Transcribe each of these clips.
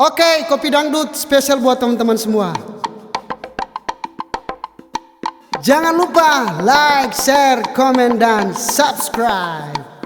Oke, kopi dangdut spesial buat teman-teman semua. Jangan lupa like, share, komen, dan subscribe.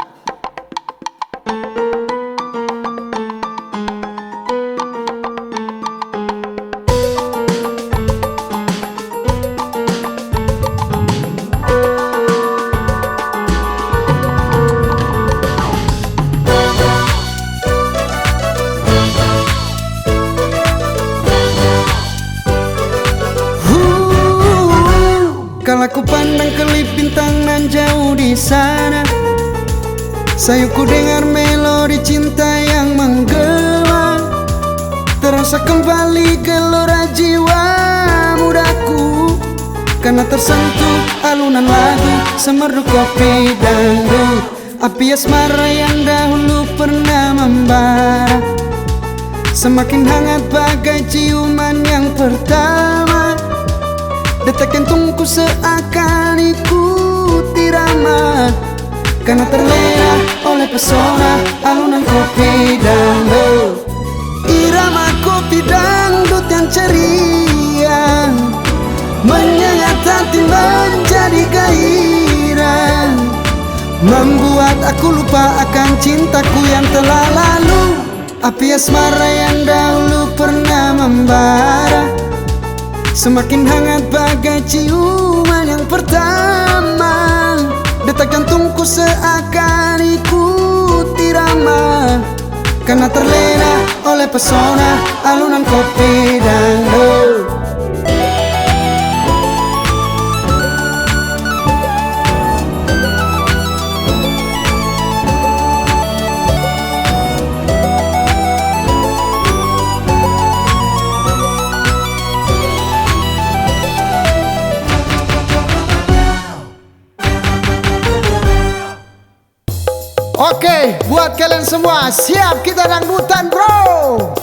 Kalau ku pandang kelip bintang nan jauh di sana Saya ku dengar melodi cinta yang menggema Terasa kembali gelora jiwa mudaku Karena tersentuh alunan lagu Semerdu kopi dangdut Api asmara yang dahulu pernah membara Semakin hangat bagai ciuman yang pertama Detak jantungku seakan ikuti irama Karena terlena oleh pesona alunan kopi dangdut. Irama kopi dangdut yang ceria. Menyengat hati menjadi gairah. Membuat aku lupa akan cintaku yang telah lalu. Api asmara yang dahulu pernah membara Semakin hangat bagai ciuman yang pertama Detak jantungku seakan ikuti irama Karena terlena oleh pesona alunan kopi Oke, buat kalian semua, siap kita dangdutan bro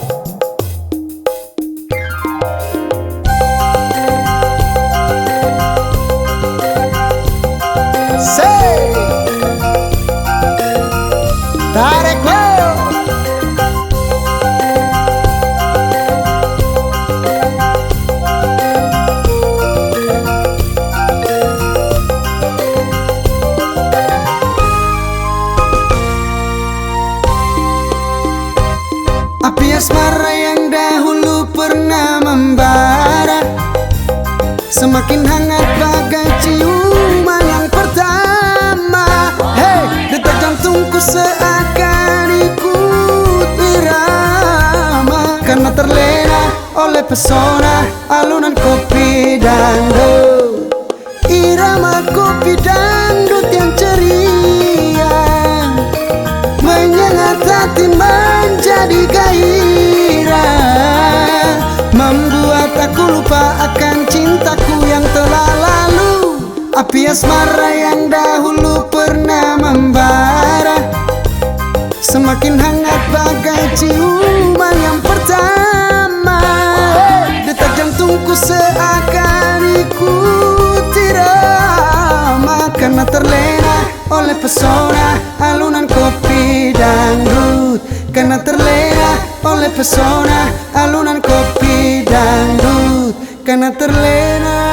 Api asmara yang dahulu pernah membara Semakin hangat bagai ciuman yang pertama. Hei, detak jantungku seakan ikut irama Karena terlena oleh pesona alunan kopi dangdut Irama Api asmara yang dahulu pernah membara. Semakin hangat bagai ciuman yang pertama. Detak jantungku seakan ikut irama. Karena terlena oleh pesona alunan kopi dangdut. Karena terlena oleh pesona alunan kopi dangdut. Karena terlena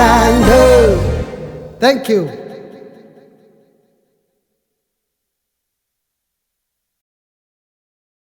Alunan kopi dangdut Thank you